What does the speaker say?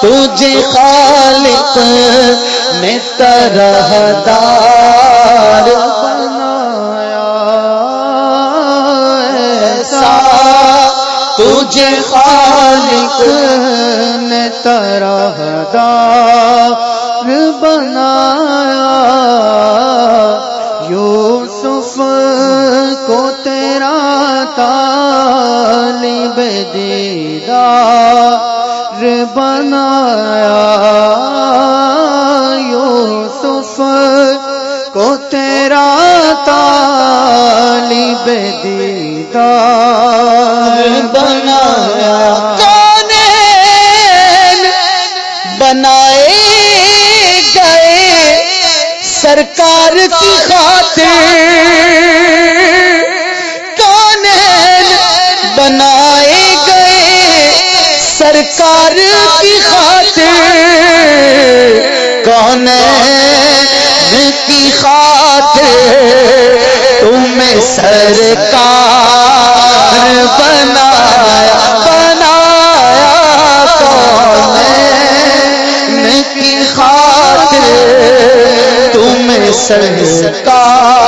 تجھے خالق نے طرح دار بنایا۔ ایسا تجھے خالق نے طرح دار بنایا۔ یوسف کو تیرا طالب دیدار بنایا یوسف کو تیرا طالب دیدار بنایا۔ کون بنائے گئے سرکار کی خاطر۔ کون بنائے سرکار کی خاطر، کون کی خاطر؟ تمہیں سرکار بنایا بنایا کون کی خاطر؟ تمہیں سرکار